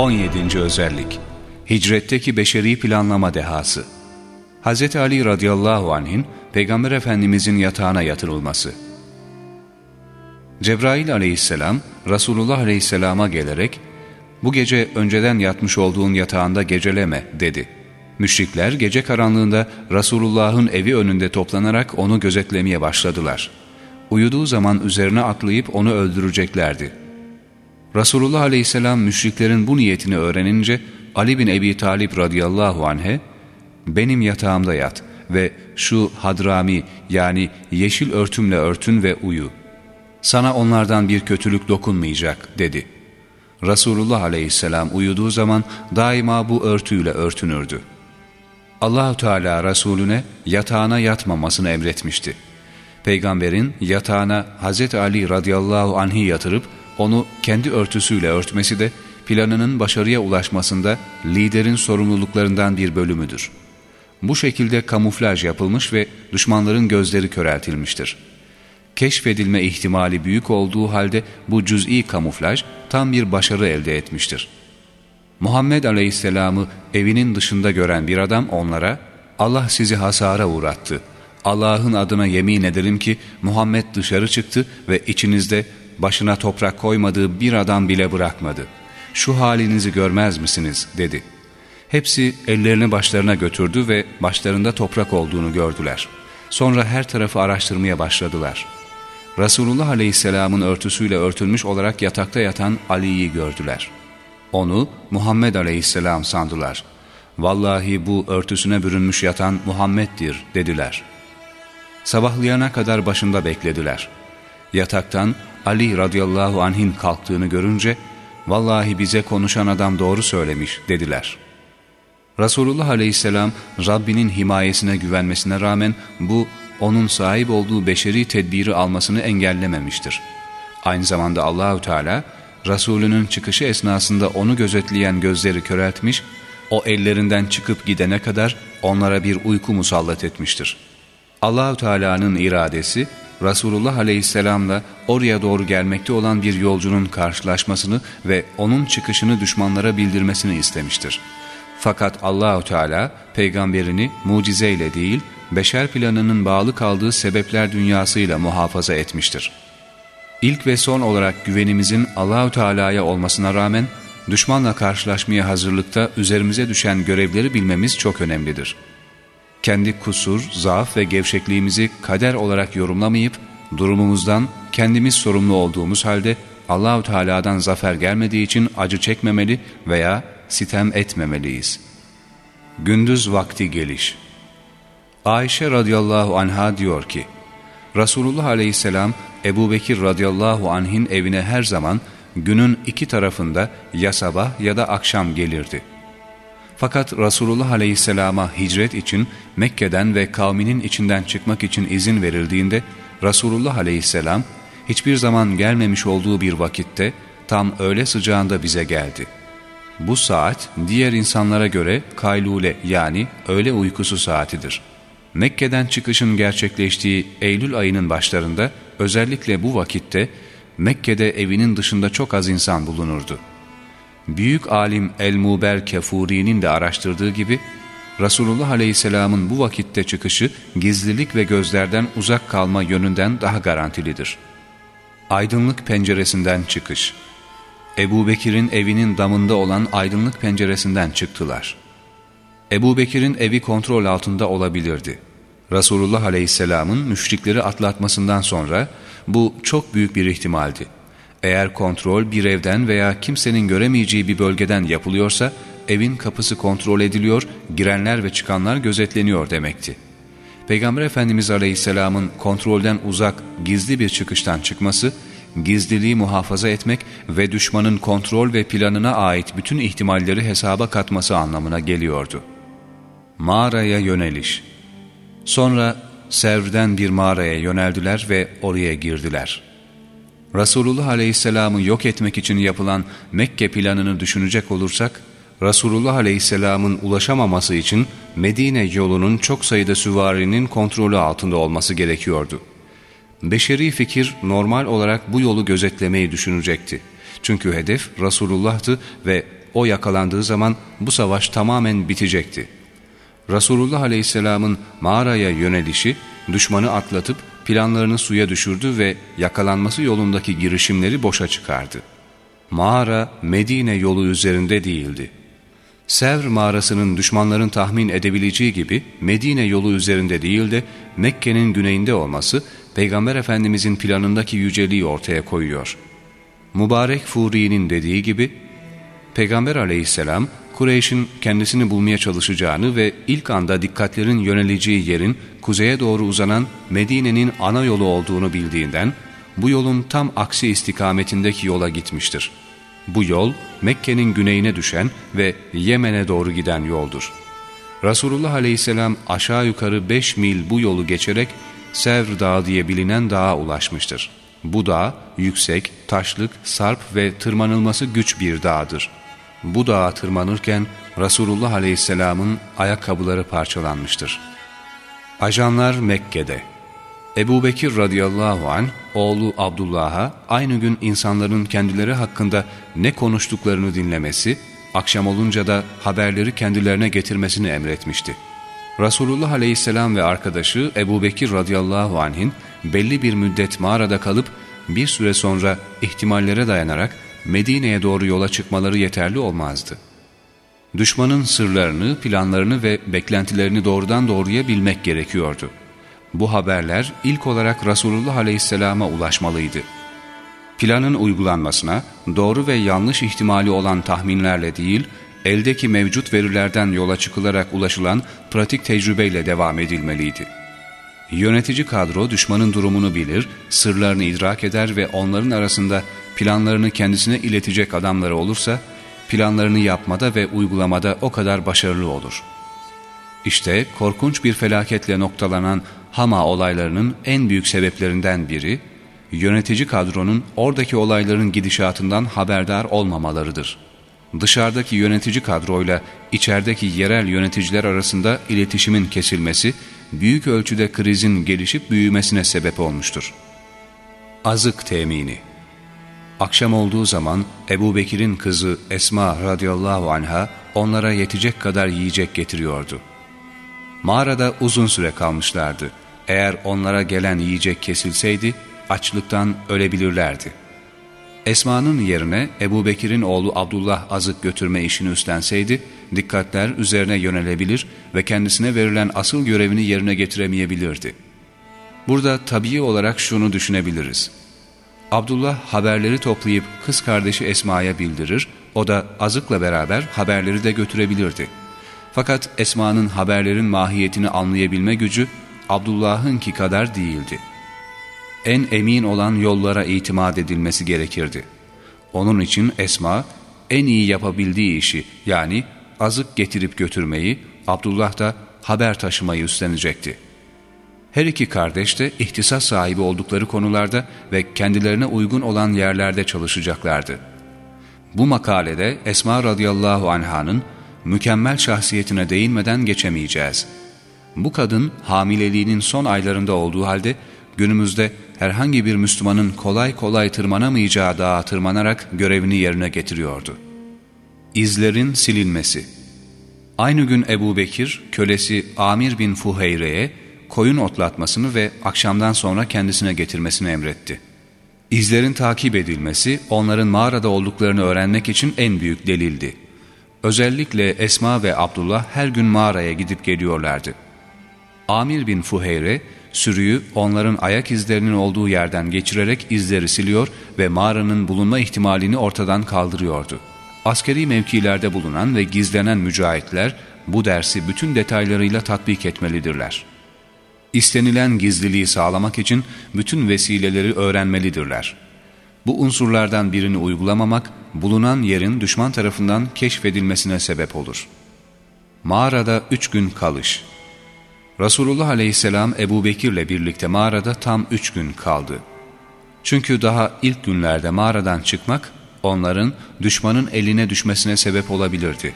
17. Özellik Hicretteki beşeri planlama dehası Hz. Ali radıyallahu anh'in Peygamber Efendimizin yatağına yatırılması Cebrail aleyhisselam Resulullah aleyhisselama gelerek ''Bu gece önceden yatmış olduğun yatağında geceleme'' dedi. Müşrikler gece karanlığında Resulullah'ın evi önünde toplanarak onu gözetlemeye başladılar. Uyuduğu zaman üzerine atlayıp onu öldüreceklerdi. Resulullah aleyhisselam müşriklerin bu niyetini öğrenince Ali bin Ebi Talip radıyallahu anh'e benim yatağımda yat ve şu hadrami yani yeşil örtümle örtün ve uyu. Sana onlardan bir kötülük dokunmayacak dedi. Resulullah aleyhisselam uyuduğu zaman daima bu örtüyle örtünürdü. Allahu Teala Resulüne yatağına yatmamasını emretmişti. Peygamberin yatağına Hz. Ali radıyallahu anh'i yatırıp onu kendi örtüsüyle örtmesi de planının başarıya ulaşmasında liderin sorumluluklarından bir bölümüdür. Bu şekilde kamuflaj yapılmış ve düşmanların gözleri köreltilmiştir. Keşfedilme ihtimali büyük olduğu halde bu cüz'i kamuflaj tam bir başarı elde etmiştir. Muhammed Aleyhisselam'ı evinin dışında gören bir adam onlara Allah sizi hasara uğrattı. Allah'ın adına yemin ederim ki Muhammed dışarı çıktı ve içinizde başına toprak koymadığı bir adam bile bırakmadı. Şu halinizi görmez misiniz dedi. Hepsi ellerini başlarına götürdü ve başlarında toprak olduğunu gördüler. Sonra her tarafı araştırmaya başladılar. Resulullah Aleyhisselam'ın örtüsüyle örtülmüş olarak yatakta yatan Ali'yi gördüler. Onu Muhammed Aleyhisselam sandılar. Vallahi bu örtüsüne bürünmüş yatan Muhammed'dir dediler. Sabahlayana kadar başında beklediler. Yataktan Ali radıyallahu anh'in kalktığını görünce vallahi bize konuşan adam doğru söylemiş dediler. Resulullah aleyhisselam Rabbinin himayesine güvenmesine rağmen bu onun sahip olduğu beşeri tedbiri almasını engellememiştir. Aynı zamanda Allahü Teala Resulünün çıkışı esnasında onu gözetleyen gözleri köreltmiş, o ellerinden çıkıp gidene kadar onlara bir uyku musallat etmiştir. Allahü Teala'nın iradesi Resulullah Aleyhisselam'la oraya doğru gelmekte olan bir yolcunun karşılaşmasını ve onun çıkışını düşmanlara bildirmesini istemiştir. Fakat Allahü Teala peygamberini mucizeyle değil, beşer planının bağlı kaldığı sebepler dünyasıyla muhafaza etmiştir. İlk ve son olarak güvenimizin Allahü Teala'ya olmasına rağmen düşmanla karşılaşmaya hazırlıkta üzerimize düşen görevleri bilmemiz çok önemlidir.'' Kendi kusur, zaaf ve gevşekliğimizi kader olarak yorumlamayıp durumumuzdan kendimiz sorumlu olduğumuz halde Allahu Teala'dan zafer gelmediği için acı çekmemeli veya sitem etmemeliyiz. Gündüz vakti geliş Ayşe radıyallahu anha diyor ki, Resulullah aleyhisselam Ebu Bekir radıyallahu anh'in evine her zaman günün iki tarafında ya sabah ya da akşam gelirdi. Fakat Resulullah Aleyhisselam'a hicret için Mekke'den ve kavminin içinden çıkmak için izin verildiğinde Resulullah Aleyhisselam hiçbir zaman gelmemiş olduğu bir vakitte tam öğle sıcağında bize geldi. Bu saat diğer insanlara göre kaylule yani öğle uykusu saatidir. Mekke'den çıkışın gerçekleştiği Eylül ayının başlarında özellikle bu vakitte Mekke'de evinin dışında çok az insan bulunurdu. Büyük alim El-Muber Kefuri'nin de araştırdığı gibi Resulullah Aleyhisselam'ın bu vakitte çıkışı gizlilik ve gözlerden uzak kalma yönünden daha garantilidir. Aydınlık penceresinden çıkış Ebu Bekir'in evinin damında olan aydınlık penceresinden çıktılar. Ebu Bekir'in evi kontrol altında olabilirdi. Resulullah Aleyhisselam'ın müşrikleri atlatmasından sonra bu çok büyük bir ihtimaldi. Eğer kontrol bir evden veya kimsenin göremeyeceği bir bölgeden yapılıyorsa evin kapısı kontrol ediliyor, girenler ve çıkanlar gözetleniyor demekti. Peygamber Efendimiz Aleyhisselam'ın kontrolden uzak, gizli bir çıkıştan çıkması, gizliliği muhafaza etmek ve düşmanın kontrol ve planına ait bütün ihtimalleri hesaba katması anlamına geliyordu. Mağaraya yöneliş Sonra Sevr'den bir mağaraya yöneldiler ve oraya girdiler.'' Resulullah Aleyhisselam'ı yok etmek için yapılan Mekke planını düşünecek olursak, Resulullah Aleyhisselam'ın ulaşamaması için Medine yolunun çok sayıda süvarinin kontrolü altında olması gerekiyordu. Beşeri fikir normal olarak bu yolu gözetlemeyi düşünecekti. Çünkü hedef Resulullah'tı ve o yakalandığı zaman bu savaş tamamen bitecekti. Resulullah Aleyhisselam'ın mağaraya yönelişi düşmanı atlatıp planlarını suya düşürdü ve yakalanması yolundaki girişimleri boşa çıkardı. Mağara Medine yolu üzerinde değildi. Sevr mağarasının düşmanların tahmin edebileceği gibi Medine yolu üzerinde değil de Mekke'nin güneyinde olması Peygamber Efendimizin planındaki yüceliği ortaya koyuyor. Mübarek Furi'nin dediği gibi Peygamber aleyhisselam Kureyş'in kendisini bulmaya çalışacağını ve ilk anda dikkatlerin yöneleceği yerin kuzeye doğru uzanan Medine'nin ana yolu olduğunu bildiğinden bu yolun tam aksi istikametindeki yola gitmiştir. Bu yol Mekke'nin güneyine düşen ve Yemen'e doğru giden yoldur. Resulullah aleyhisselam aşağı yukarı 5 mil bu yolu geçerek Sevr Dağı diye bilinen dağa ulaşmıştır. Bu dağ yüksek, taşlık, sarp ve tırmanılması güç bir dağdır. Bu dağa tırmanırken Resulullah Aleyhisselam'ın ayakkabıları parçalanmıştır. Ajanlar Mekke'de Ebu Bekir radıyallahu an oğlu Abdullah'a aynı gün insanların kendileri hakkında ne konuştuklarını dinlemesi, akşam olunca da haberleri kendilerine getirmesini emretmişti. Resulullah aleyhisselam ve arkadaşı Ebu Bekir radıyallahu anh'in belli bir müddet mağarada kalıp bir süre sonra ihtimallere dayanarak Medine'ye doğru yola çıkmaları yeterli olmazdı. Düşmanın sırlarını, planlarını ve beklentilerini doğrudan doğruya bilmek gerekiyordu. Bu haberler ilk olarak Resulullah Aleyhisselam'a ulaşmalıydı. Planın uygulanmasına doğru ve yanlış ihtimali olan tahminlerle değil, eldeki mevcut verilerden yola çıkılarak ulaşılan pratik tecrübeyle devam edilmeliydi. Yönetici kadro düşmanın durumunu bilir, sırlarını idrak eder ve onların arasında planlarını kendisine iletecek adamları olursa, planlarını yapmada ve uygulamada o kadar başarılı olur. İşte korkunç bir felaketle noktalanan Hama olaylarının en büyük sebeplerinden biri, yönetici kadronun oradaki olayların gidişatından haberdar olmamalarıdır. Dışarıdaki yönetici kadroyla içerideki yerel yöneticiler arasında iletişimin kesilmesi, büyük ölçüde krizin gelişip büyümesine sebep olmuştur. Azık temini Akşam olduğu zaman Ebu Bekir'in kızı Esma radıyallahu anha onlara yetecek kadar yiyecek getiriyordu. Mağarada uzun süre kalmışlardı. Eğer onlara gelen yiyecek kesilseydi açlıktan ölebilirlerdi. Esma'nın yerine Ebu Bekir'in oğlu Abdullah azık götürme işini üstlenseydi, dikkatler üzerine yönelebilir ve kendisine verilen asıl görevini yerine getiremeyebilirdi. Burada tabii olarak şunu düşünebiliriz. Abdullah haberleri toplayıp kız kardeşi Esma'ya bildirir, o da azıkla beraber haberleri de götürebilirdi. Fakat Esma'nın haberlerin mahiyetini anlayabilme gücü Abdullah'ınki kadar değildi. En emin olan yollara itimat edilmesi gerekirdi. Onun için Esma en iyi yapabildiği işi yani azık getirip götürmeyi, Abdullah da haber taşımayı üstlenecekti. Her iki kardeş de ihtisas sahibi oldukları konularda ve kendilerine uygun olan yerlerde çalışacaklardı. Bu makalede Esma radıyallahu anhanın mükemmel şahsiyetine değinmeden geçemeyeceğiz. Bu kadın hamileliğinin son aylarında olduğu halde günümüzde herhangi bir Müslümanın kolay kolay tırmanamayacağı dağa tırmanarak görevini yerine getiriyordu. İzlerin silinmesi Aynı gün Ebu Bekir, kölesi Amir bin Fuheyre'ye koyun otlatmasını ve akşamdan sonra kendisine getirmesini emretti. İzlerin takip edilmesi, onların mağarada olduklarını öğrenmek için en büyük delildi. Özellikle Esma ve Abdullah her gün mağaraya gidip geliyorlardı. Amir bin Fuheyre, sürüyü onların ayak izlerinin olduğu yerden geçirerek izleri siliyor ve mağaranın bulunma ihtimalini ortadan kaldırıyordu. Askeri mevkilerde bulunan ve gizlenen mücahitler bu dersi bütün detaylarıyla tatbik etmelidirler. İstenilen gizliliği sağlamak için bütün vesileleri öğrenmelidirler. Bu unsurlardan birini uygulamamak, bulunan yerin düşman tarafından keşfedilmesine sebep olur. Mağarada üç gün kalış Resulullah aleyhisselam Ebu Bekir'le birlikte mağarada tam üç gün kaldı. Çünkü daha ilk günlerde mağaradan çıkmak, onların düşmanın eline düşmesine sebep olabilirdi.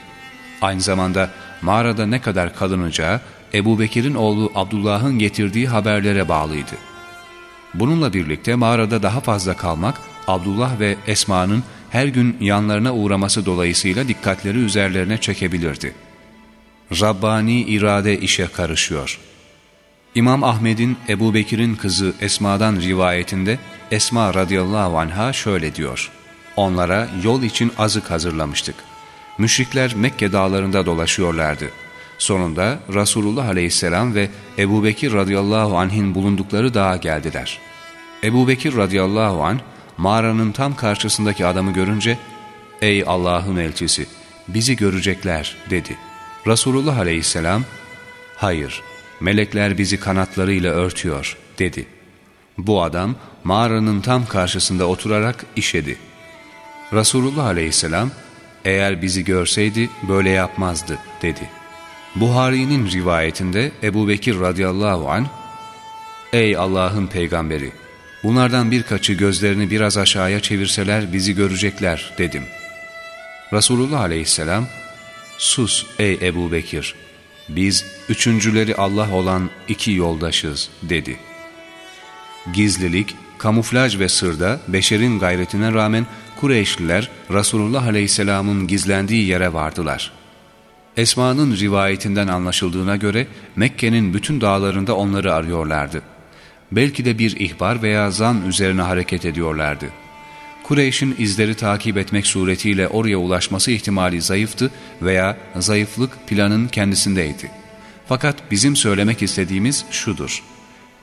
Aynı zamanda mağarada ne kadar kalınacağı, Ebu Bekir'in oğlu Abdullah'ın getirdiği haberlere bağlıydı. Bununla birlikte mağarada daha fazla kalmak, Abdullah ve Esma'nın her gün yanlarına uğraması dolayısıyla dikkatleri üzerlerine çekebilirdi. Rabbani irade işe karışıyor. İmam Ahmet'in Ebu Bekir'in kızı Esma'dan rivayetinde Esma radıyallahu anha şöyle diyor. Onlara yol için azık hazırlamıştık. Müşrikler Mekke dağlarında dolaşıyorlardı. Sonunda Resulullah aleyhisselam ve Ebu Bekir radıyallahu anh'in bulundukları dağa geldiler. Ebu Bekir radıyallahu anh mağaranın tam karşısındaki adamı görünce ''Ey Allah'ın elçisi bizi görecekler'' dedi. Resulullah aleyhisselam ''Hayır, melekler bizi kanatlarıyla örtüyor'' dedi. Bu adam mağaranın tam karşısında oturarak işedi. Resulullah aleyhisselam eğer bizi görseydi böyle yapmazdı dedi. Buhari'nin rivayetinde Ebu Bekir radıyallahu anh Ey Allah'ın peygamberi! Bunlardan birkaçı gözlerini biraz aşağıya çevirseler bizi görecekler dedim. Resulullah aleyhisselam Sus ey Ebu Bekir! Biz üçüncüleri Allah olan iki yoldaşız dedi. Gizlilik, kamuflaj ve sırda beşerin gayretine rağmen Kureyşliler Resulullah Aleyhisselam'ın gizlendiği yere vardılar. Esma'nın rivayetinden anlaşıldığına göre Mekke'nin bütün dağlarında onları arıyorlardı. Belki de bir ihbar veya zan üzerine hareket ediyorlardı. Kureyş'in izleri takip etmek suretiyle oraya ulaşması ihtimali zayıftı veya zayıflık planın kendisindeydi. Fakat bizim söylemek istediğimiz şudur.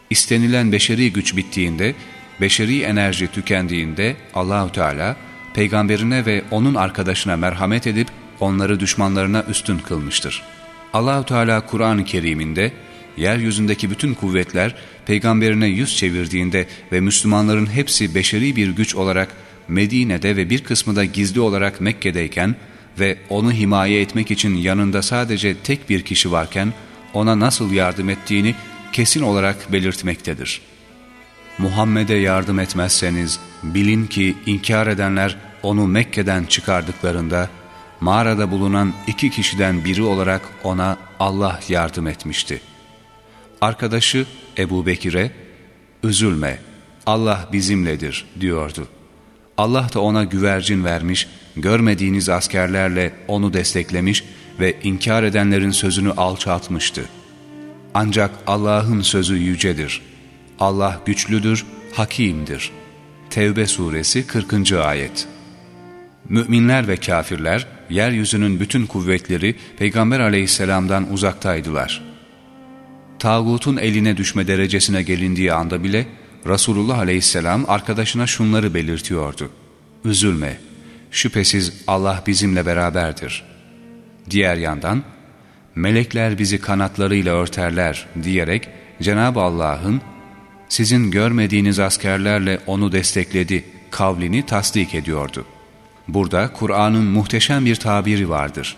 İstenilen beşeri güç bittiğinde, beşeri enerji tükendiğinde Allahü Teala peygamberine ve onun arkadaşına merhamet edip onları düşmanlarına üstün kılmıştır. Allahü Teala Kur'an-ı Kerim'inde yeryüzündeki bütün kuvvetler peygamberine yüz çevirdiğinde ve Müslümanların hepsi beşeri bir güç olarak Medine'de ve bir kısmı da gizli olarak Mekke'deyken ve onu himaye etmek için yanında sadece tek bir kişi varken ona nasıl yardım ettiğini kesin olarak belirtmektedir. Muhammed'e yardım etmezseniz bilin ki inkar edenler onu Mekke'den çıkardıklarında mağarada bulunan iki kişiden biri olarak ona Allah yardım etmişti. Arkadaşı Ebu Bekir'e üzülme Allah bizimledir diyordu. Allah da ona güvercin vermiş, görmediğiniz askerlerle onu desteklemiş ve inkar edenlerin sözünü alçaltmıştı. Ancak Allah'ın sözü yücedir. Allah güçlüdür, hakimdir. Tevbe suresi 40. ayet Müminler ve kafirler, yeryüzünün bütün kuvvetleri Peygamber aleyhisselamdan uzaktaydılar. Tağutun eline düşme derecesine gelindiği anda bile Resulullah aleyhisselam arkadaşına şunları belirtiyordu. Üzülme, şüphesiz Allah bizimle beraberdir. Diğer yandan, melekler bizi kanatlarıyla örterler diyerek Cenab-ı Allah'ın sizin görmediğiniz askerlerle onu destekledi kavlini tasdik ediyordu. Burada Kur'an'ın muhteşem bir tabiri vardır.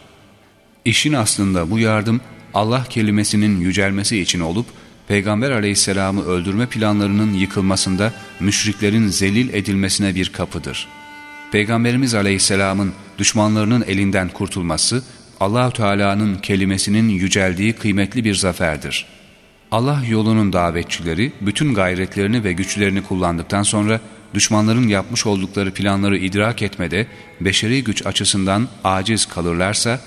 İşin aslında bu yardım Allah kelimesinin yücelmesi için olup Peygamber aleyhisselamı öldürme planlarının yıkılmasında müşriklerin zelil edilmesine bir kapıdır. Peygamberimiz aleyhisselamın düşmanlarının elinden kurtulması allah Teala'nın kelimesinin yüceldiği kıymetli bir zaferdir. Allah yolunun davetçileri bütün gayretlerini ve güçlerini kullandıktan sonra düşmanların yapmış oldukları planları idrak etmede beşeri güç açısından aciz kalırlarsa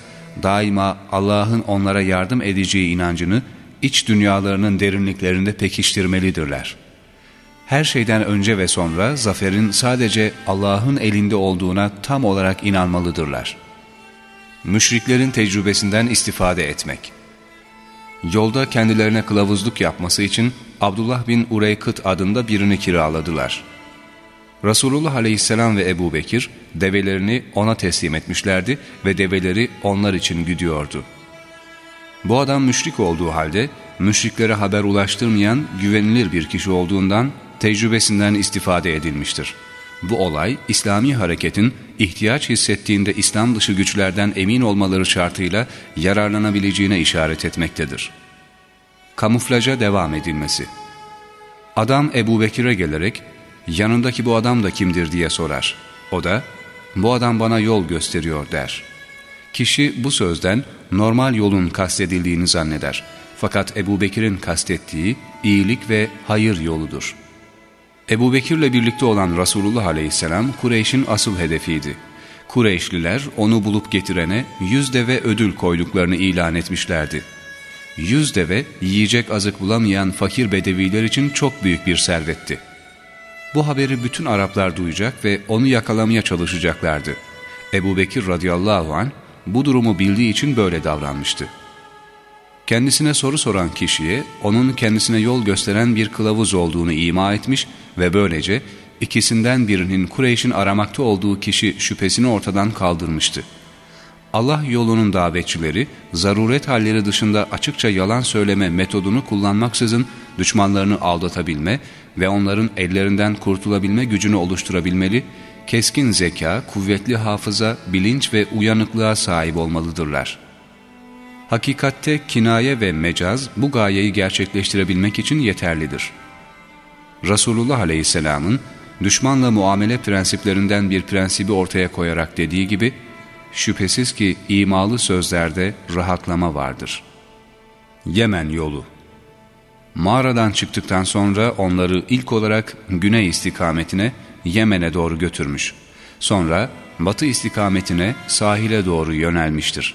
daima Allah'ın onlara yardım edeceği inancını iç dünyalarının derinliklerinde pekiştirmelidirler. Her şeyden önce ve sonra zaferin sadece Allah'ın elinde olduğuna tam olarak inanmalıdırlar. Müşriklerin tecrübesinden istifade etmek Yolda kendilerine kılavuzluk yapması için Abdullah bin Ureykıt adında birini kiraladılar. Resulullah aleyhisselam ve Ebu Bekir develerini ona teslim etmişlerdi ve develeri onlar için güdüyordu. Bu adam müşrik olduğu halde müşriklere haber ulaştırmayan güvenilir bir kişi olduğundan tecrübesinden istifade edilmiştir. Bu olay İslami hareketin ihtiyaç hissettiğinde İslam dışı güçlerden emin olmaları şartıyla yararlanabileceğine işaret etmektedir. Kamuflaja devam edilmesi Adam Ebu Bekir'e gelerek yanındaki bu adam da kimdir diye sorar. O da bu adam bana yol gösteriyor der. Kişi bu sözden normal yolun kastedildiğini zanneder. Fakat Ebu Bekir'in kastettiği iyilik ve hayır yoludur. Ebu Bekir'le birlikte olan Resulullah aleyhisselam Kureyş'in asıl hedefiydi. Kureyşliler onu bulup getirene yüz deve ödül koyduklarını ilan etmişlerdi. Yüz deve yiyecek azık bulamayan fakir bedeviler için çok büyük bir servetti. Bu haberi bütün Araplar duyacak ve onu yakalamaya çalışacaklardı. Ebu Bekir radıyallahu anh bu durumu bildiği için böyle davranmıştı. Kendisine soru soran kişiye onun kendisine yol gösteren bir kılavuz olduğunu ima etmiş ve böylece ikisinden birinin Kureyş'in aramakta olduğu kişi şüphesini ortadan kaldırmıştı. Allah yolunun davetçileri zaruret halleri dışında açıkça yalan söyleme metodunu kullanmaksızın düşmanlarını aldatabilme ve onların ellerinden kurtulabilme gücünü oluşturabilmeli, keskin zeka, kuvvetli hafıza, bilinç ve uyanıklığa sahip olmalıdırlar. Hakikatte kinaye ve mecaz bu gayeyi gerçekleştirebilmek için yeterlidir. Resulullah Aleyhisselam'ın düşmanla muamele prensiplerinden bir prensibi ortaya koyarak dediği gibi, şüphesiz ki imalı sözlerde rahatlama vardır. Yemen yolu Mağaradan çıktıktan sonra onları ilk olarak güney istikametine Yemen'e doğru götürmüş. Sonra batı istikametine sahile doğru yönelmiştir.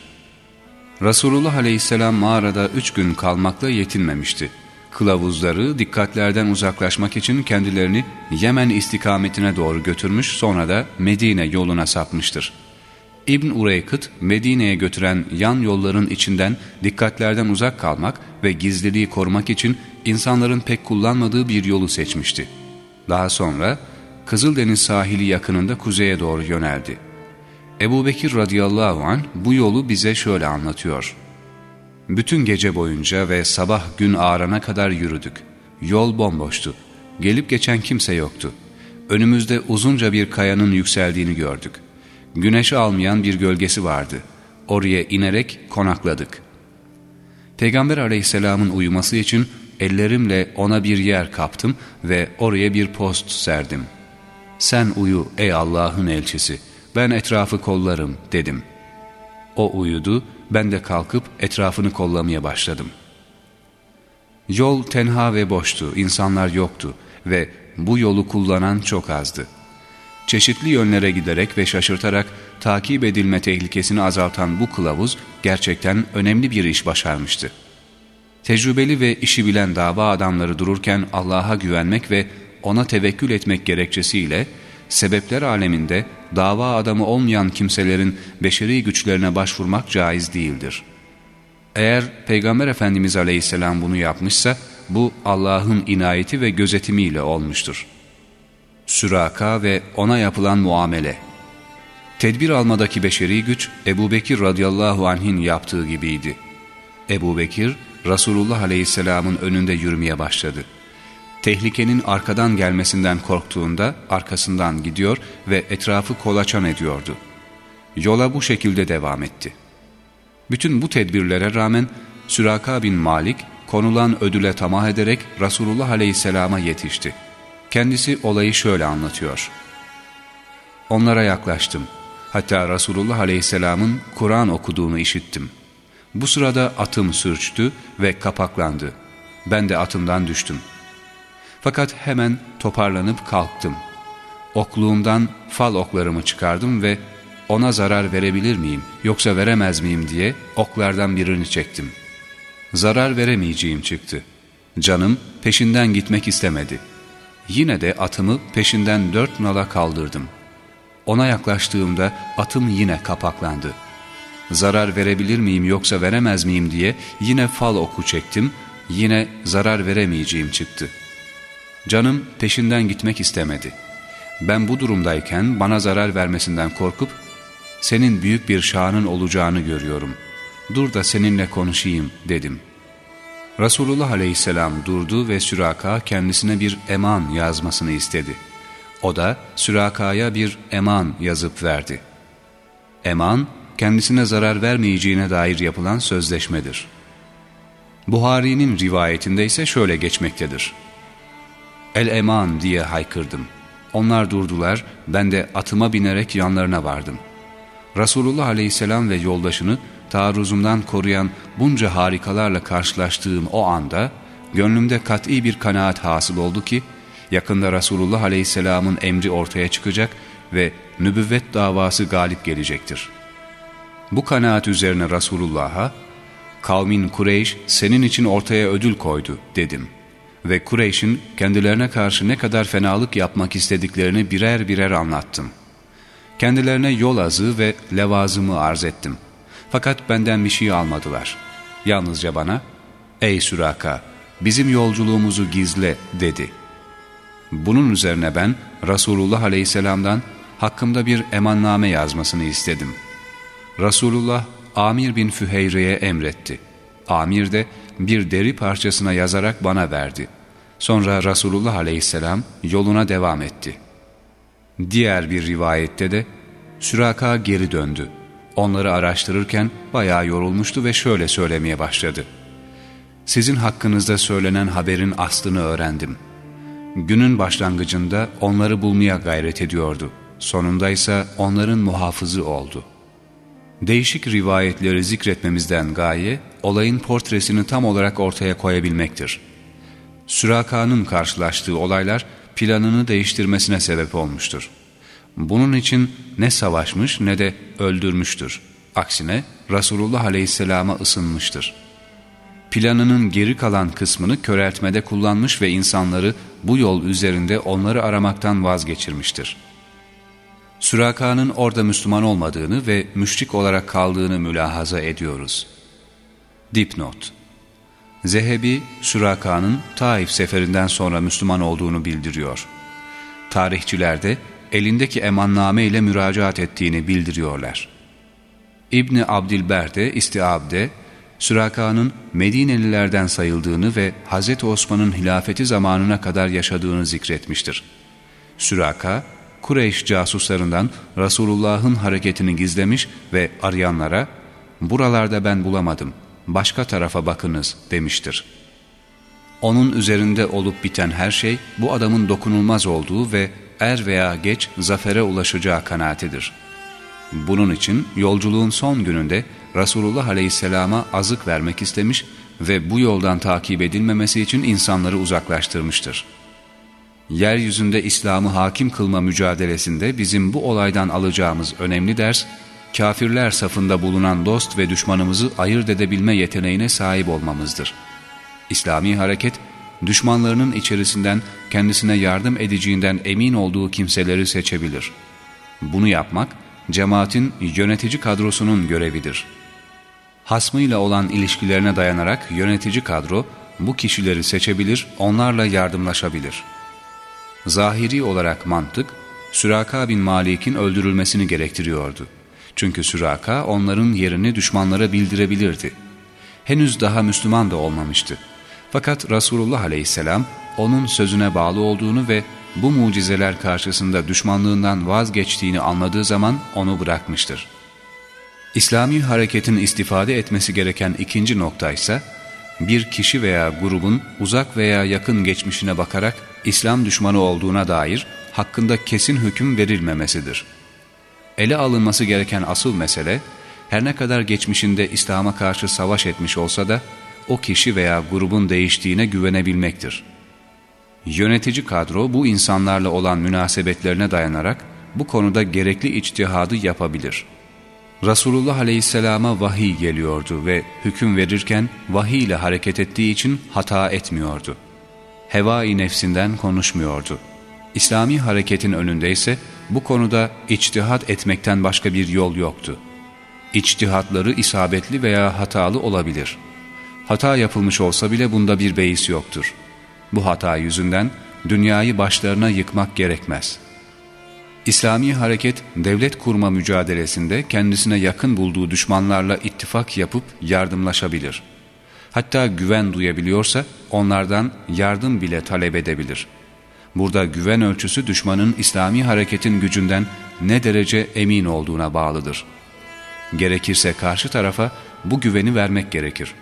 Resulullah aleyhisselam mağarada üç gün kalmakla yetinmemişti. Kılavuzları dikkatlerden uzaklaşmak için kendilerini Yemen istikametine doğru götürmüş sonra da Medine yoluna sapmıştır. İbn Ureykıt Medine'ye götüren yan yolların içinden dikkatlerden uzak kalmak ve gizliliği korumak için insanların pek kullanmadığı bir yolu seçmişti. Daha sonra Kızıldeniz sahili yakınında kuzeye doğru yöneldi. Ebu Bekir radıyallahu anh bu yolu bize şöyle anlatıyor. Bütün gece boyunca ve sabah gün ağarana kadar yürüdük. Yol bomboştu. Gelip geçen kimse yoktu. Önümüzde uzunca bir kayanın yükseldiğini gördük. Güneşi almayan bir gölgesi vardı. Oraya inerek konakladık. Peygamber aleyhisselamın uyuması için ellerimle ona bir yer kaptım ve oraya bir post serdim. Sen uyu ey Allah'ın elçisi, ben etrafı kollarım dedim. O uyudu, ben de kalkıp etrafını kollamaya başladım. Yol tenha ve boştu, insanlar yoktu ve bu yolu kullanan çok azdı. Çeşitli yönlere giderek ve şaşırtarak takip edilme tehlikesini azaltan bu kılavuz gerçekten önemli bir iş başarmıştı. Tecrübeli ve işi bilen dava adamları dururken Allah'a güvenmek ve ona tevekkül etmek gerekçesiyle sebepler aleminde dava adamı olmayan kimselerin beşeri güçlerine başvurmak caiz değildir. Eğer Peygamber Efendimiz Aleyhisselam bunu yapmışsa bu Allah'ın inayeti ve gözetimiyle olmuştur. Süraka ve ona yapılan muamele Tedbir almadaki beşeri güç Ebu Bekir radıyallahu anh'in yaptığı gibiydi. Ebu Bekir Resulullah aleyhisselamın önünde yürümeye başladı. Tehlikenin arkadan gelmesinden korktuğunda arkasından gidiyor ve etrafı kolaçan ediyordu. Yola bu şekilde devam etti. Bütün bu tedbirlere rağmen Süraka bin Malik konulan ödüle tamah ederek Resulullah aleyhisselama yetişti. Kendisi olayı şöyle anlatıyor. Onlara yaklaştım. Hatta Resulullah aleyhisselamın Kur'an okuduğunu işittim. Bu sırada atım sürçtü ve kapaklandı. Ben de atımdan düştüm. Fakat hemen toparlanıp kalktım. Okluğumdan fal oklarımı çıkardım ve ona zarar verebilir miyim yoksa veremez miyim diye oklardan birini çektim. Zarar veremeyeceğim çıktı. Canım peşinden gitmek istemedi. Yine de atımı peşinden dört nala kaldırdım. Ona yaklaştığımda atım yine kapaklandı. Zarar verebilir miyim yoksa veremez miyim diye yine fal oku çektim, yine zarar veremeyeceğim çıktı.'' Canım peşinden gitmek istemedi. Ben bu durumdayken bana zarar vermesinden korkup, senin büyük bir şanın olacağını görüyorum. Dur da seninle konuşayım dedim. Resulullah aleyhisselam durdu ve Süraka kendisine bir eman yazmasını istedi. O da Süraka'ya bir eman yazıp verdi. Eman, kendisine zarar vermeyeceğine dair yapılan sözleşmedir. Buhari'nin rivayetinde ise şöyle geçmektedir. El-eman diye haykırdım. Onlar durdular, ben de atıma binerek yanlarına vardım. Resulullah aleyhisselam ve yoldaşını taarruzumdan koruyan bunca harikalarla karşılaştığım o anda, gönlümde kat'i bir kanaat hasıl oldu ki, yakında Resulullah Aleyhisselam'ın emri ortaya çıkacak ve nübüvvet davası galip gelecektir. Bu kanaat üzerine Resulullah'a, kavmin Kureyş senin için ortaya ödül koydu dedim. Ve Kureyş'in kendilerine karşı ne kadar fenalık yapmak istediklerini birer birer anlattım. Kendilerine yol azı ve levazımı arz ettim. Fakat benden bir şey almadılar. Yalnızca bana, ''Ey Süraka, bizim yolculuğumuzu gizle.'' dedi. Bunun üzerine ben Resulullah Aleyhisselam'dan hakkımda bir emanname yazmasını istedim. Resulullah Amir bin Füheyre'ye emretti. Amir de bir deri parçasına yazarak bana verdi. Sonra Resulullah Aleyhisselam yoluna devam etti. Diğer bir rivayette de Süraka geri döndü. Onları araştırırken bayağı yorulmuştu ve şöyle söylemeye başladı. Sizin hakkınızda söylenen haberin aslını öğrendim. Günün başlangıcında onları bulmaya gayret ediyordu. Sonunda ise onların muhafızı oldu. Değişik rivayetleri zikretmemizden gaye, olayın portresini tam olarak ortaya koyabilmektir. Süraka'nın karşılaştığı olaylar planını değiştirmesine sebep olmuştur. Bunun için ne savaşmış ne de öldürmüştür. Aksine Resulullah Aleyhisselam'a ısınmıştır. Planının geri kalan kısmını köreltmede kullanmış ve insanları bu yol üzerinde onları aramaktan vazgeçirmiştir. Süraka'nın orada Müslüman olmadığını ve müşrik olarak kaldığını mülahaza ediyoruz. Dipnot Zehebi, Süraka'nın Taif seferinden sonra Müslüman olduğunu bildiriyor. Tarihçiler de elindeki emanname ile müracaat ettiğini bildiriyorlar. İbni Abdilber de İstiab'de Süraka'nın Medinelilerden sayıldığını ve Hz. Osman'ın hilafeti zamanına kadar yaşadığını zikretmiştir. Süraka, Kureyş casuslarından Resulullah'ın hareketini gizlemiş ve arayanlara ''Buralarda ben bulamadım, başka tarafa bakınız.'' demiştir. Onun üzerinde olup biten her şey bu adamın dokunulmaz olduğu ve er veya geç zafere ulaşacağı kanaatidir. Bunun için yolculuğun son gününde Resulullah Aleyhisselam'a azık vermek istemiş ve bu yoldan takip edilmemesi için insanları uzaklaştırmıştır. Yeryüzünde İslam'ı hakim kılma mücadelesinde bizim bu olaydan alacağımız önemli ders, kafirler safında bulunan dost ve düşmanımızı ayırt edebilme yeteneğine sahip olmamızdır. İslami hareket, düşmanlarının içerisinden kendisine yardım edeceğinden emin olduğu kimseleri seçebilir. Bunu yapmak, cemaatin yönetici kadrosunun görevidir. Hasmıyla olan ilişkilerine dayanarak yönetici kadro, bu kişileri seçebilir, onlarla yardımlaşabilir. Zahiri olarak mantık, Süraka bin Malik'in öldürülmesini gerektiriyordu. Çünkü Süraka onların yerini düşmanlara bildirebilirdi. Henüz daha Müslüman da olmamıştı. Fakat Resulullah aleyhisselam onun sözüne bağlı olduğunu ve bu mucizeler karşısında düşmanlığından vazgeçtiğini anladığı zaman onu bırakmıştır. İslami hareketin istifade etmesi gereken ikinci nokta ise bir kişi veya grubun uzak veya yakın geçmişine bakarak İslam düşmanı olduğuna dair hakkında kesin hüküm verilmemesidir. Ele alınması gereken asıl mesele, her ne kadar geçmişinde İslam'a karşı savaş etmiş olsa da o kişi veya grubun değiştiğine güvenebilmektir. Yönetici kadro bu insanlarla olan münasebetlerine dayanarak bu konuda gerekli içtihadı yapabilir. Resulullah Aleyhisselam'a vahiy geliyordu ve hüküm verirken vahiy ile hareket ettiği için hata etmiyordu. Heva-i nefsinden konuşmuyordu. İslami hareketin önünde ise bu konuda içtihat etmekten başka bir yol yoktu. İçtihatları isabetli veya hatalı olabilir. Hata yapılmış olsa bile bunda bir beis yoktur. Bu hata yüzünden dünyayı başlarına yıkmak gerekmez. İslami hareket devlet kurma mücadelesinde kendisine yakın bulduğu düşmanlarla ittifak yapıp yardımlaşabilir. Hatta güven duyabiliyorsa onlardan yardım bile talep edebilir. Burada güven ölçüsü düşmanın İslami hareketin gücünden ne derece emin olduğuna bağlıdır. Gerekirse karşı tarafa bu güveni vermek gerekir.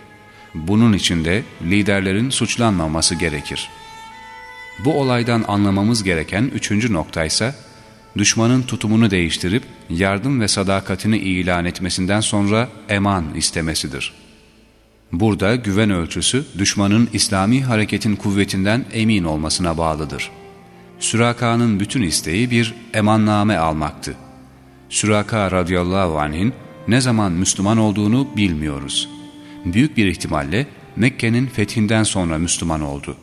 Bunun için de liderlerin suçlanmaması gerekir. Bu olaydan anlamamız gereken üçüncü nokta ise düşmanın tutumunu değiştirip yardım ve sadakatini ilan etmesinden sonra eman istemesidir. Burada güven ölçüsü düşmanın İslami hareketin kuvvetinden emin olmasına bağlıdır. Süraka'nın bütün isteği bir emanname almaktı. Süraka radıyallahu anh'in ne zaman Müslüman olduğunu bilmiyoruz. Büyük bir ihtimalle Mekke'nin fethinden sonra Müslüman oldu.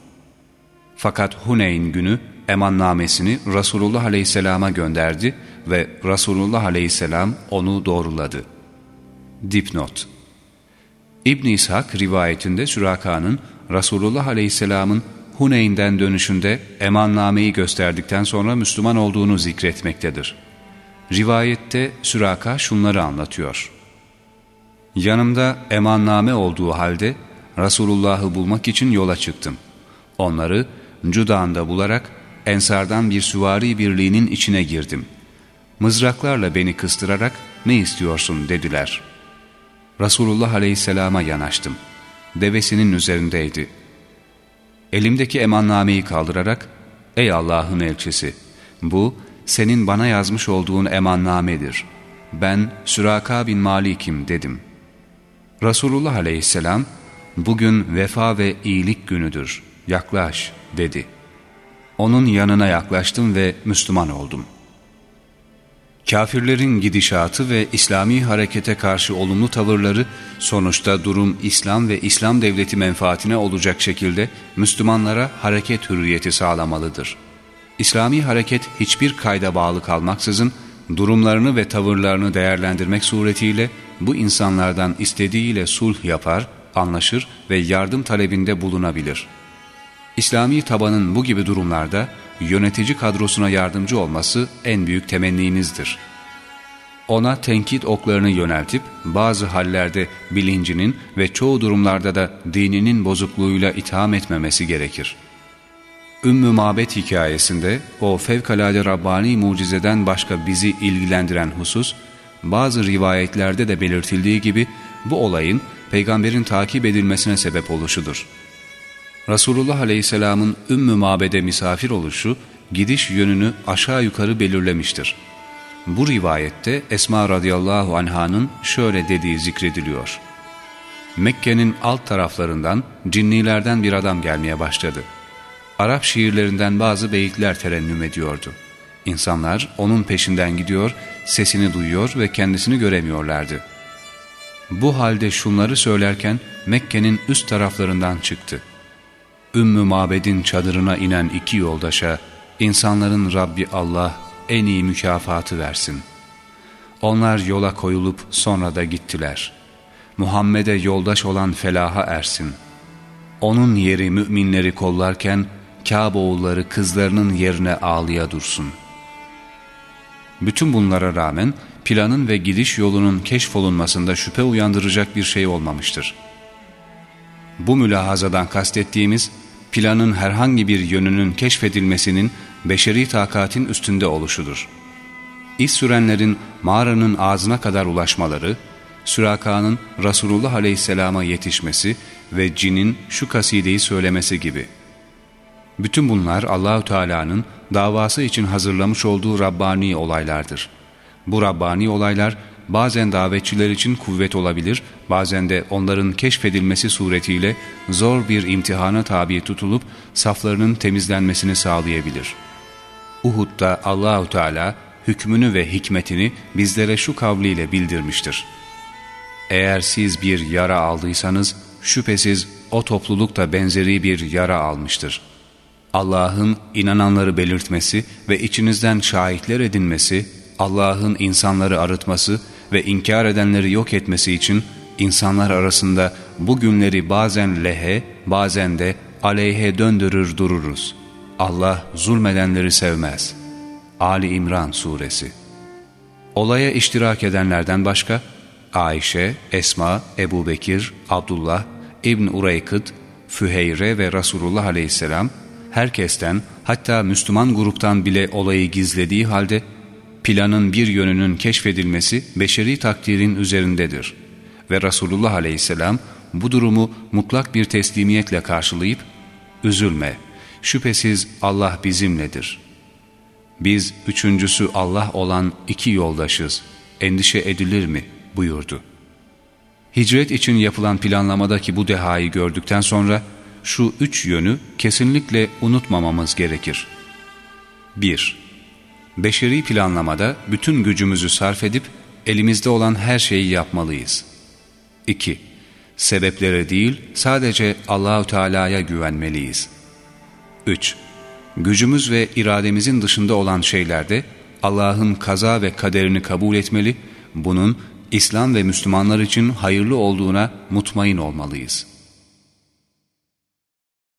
Fakat Huneyn günü emannamesini Resulullah aleyhisselama gönderdi ve Resulullah aleyhisselam onu doğruladı. Dipnot İbn İshak rivayetinde Süraka'nın Resulullah aleyhisselamın Huneyn'den dönüşünde emannameyi gösterdikten sonra Müslüman olduğunu zikretmektedir. Rivayette Süraka şunları anlatıyor. Yanımda emanname olduğu halde Resulullah'ı bulmak için yola çıktım. Onları Cudağ'ında bularak Ensardan bir süvari birliğinin içine girdim. Mızraklarla beni kıstırarak ne istiyorsun dediler. Resulullah aleyhisselama yanaştım. Devesinin üzerindeydi. Elimdeki emannameyi kaldırarak, ''Ey Allah'ın elçisi, bu senin bana yazmış olduğun emannamedir. Ben Süraka bin Malik'im.'' dedim. Resulullah aleyhisselam, ''Bugün vefa ve iyilik günüdür, yaklaş.'' dedi. Onun yanına yaklaştım ve Müslüman oldum. Kafirlerin gidişatı ve İslami harekete karşı olumlu tavırları sonuçta durum İslam ve İslam devleti menfaatine olacak şekilde Müslümanlara hareket hürriyeti sağlamalıdır. İslami hareket hiçbir kayda bağlı kalmaksızın durumlarını ve tavırlarını değerlendirmek suretiyle bu insanlardan istediğiyle sulh yapar, anlaşır ve yardım talebinde bulunabilir.'' İslami tabanın bu gibi durumlarda yönetici kadrosuna yardımcı olması en büyük temenninizdir. Ona tenkit oklarını yöneltip bazı hallerde bilincinin ve çoğu durumlarda da dininin bozukluğuyla itham etmemesi gerekir. Ümmü Mabet hikayesinde o fevkalade Rabbani mucizeden başka bizi ilgilendiren husus, bazı rivayetlerde de belirtildiği gibi bu olayın peygamberin takip edilmesine sebep oluşudur. Resulullah Aleyhisselam'ın Ümmü Mabed'e misafir oluşu gidiş yönünü aşağı yukarı belirlemiştir. Bu rivayette Esma radıyallahu anhanın şöyle dediği zikrediliyor. Mekke'nin alt taraflarından cinnilerden bir adam gelmeye başladı. Arap şiirlerinden bazı beyitler terennüm ediyordu. İnsanlar onun peşinden gidiyor, sesini duyuyor ve kendisini göremiyorlardı. Bu halde şunları söylerken Mekke'nin üst taraflarından çıktı. Ümmü Mabed'in çadırına inen iki yoldaşa insanların Rabbi Allah en iyi mükafatı versin. Onlar yola koyulup sonra da gittiler. Muhammed'e yoldaş olan felaha ersin. Onun yeri müminleri kollarken Kabeoğulları kızlarının yerine ağlıya dursun. Bütün bunlara rağmen planın ve gidiş yolunun keşfolunmasında şüphe uyandıracak bir şey olmamıştır. Bu mülahazadan kastettiğimiz planın herhangi bir yönünün keşfedilmesinin beşeri takatin üstünde oluşudur. İz sürenlerin mağaranın ağzına kadar ulaşmaları, Süraka'nın Resulullah Aleyhisselam'a yetişmesi ve cinin şu kasideyi söylemesi gibi. Bütün bunlar Allahü Teala'nın davası için hazırlamış olduğu Rabbani olaylardır. Bu Rabbani olaylar bazen davetçiler için kuvvet olabilir, bazen de onların keşfedilmesi suretiyle zor bir imtihana tabi tutulup saflarının temizlenmesini sağlayabilir. Uhud'da Allahu Teala hükmünü ve hikmetini bizlere şu kavliyle bildirmiştir. Eğer siz bir yara aldıysanız şüphesiz o topluluk da benzeri bir yara almıştır. Allah'ın inananları belirtmesi ve içinizden şahitler edinmesi, Allah'ın insanları arıtması ve inkar edenleri yok etmesi için insanlar arasında bu günleri bazen lehe, bazen de aleyhe döndürür dururuz. Allah zulmedenleri sevmez. Ali İmran Suresi Olaya iştirak edenlerden başka, Ayşe, Esma, Ebu Bekir, Abdullah, İbn Ureykıt, Füheyre ve Resulullah Aleyhisselam, herkesten hatta Müslüman gruptan bile olayı gizlediği halde planın bir yönünün keşfedilmesi beşeri takdirin üzerindedir. Ve Resulullah aleyhisselam bu durumu mutlak bir teslimiyetle karşılayıp, üzülme, şüphesiz Allah bizimledir. Biz üçüncüsü Allah olan iki yoldaşız, endişe edilir mi buyurdu. Hicret için yapılan planlamadaki bu dehayı gördükten sonra şu üç yönü kesinlikle unutmamamız gerekir. 1. Beşeri planlamada bütün gücümüzü sarf edip elimizde olan her şeyi yapmalıyız. 2. Sebeplere değil sadece Allahü Teala'ya güvenmeliyiz. 3. Gücümüz ve irademizin dışında olan şeylerde Allah'ın kaza ve kaderini kabul etmeli, bunun İslam ve Müslümanlar için hayırlı olduğuna mutmain olmalıyız.''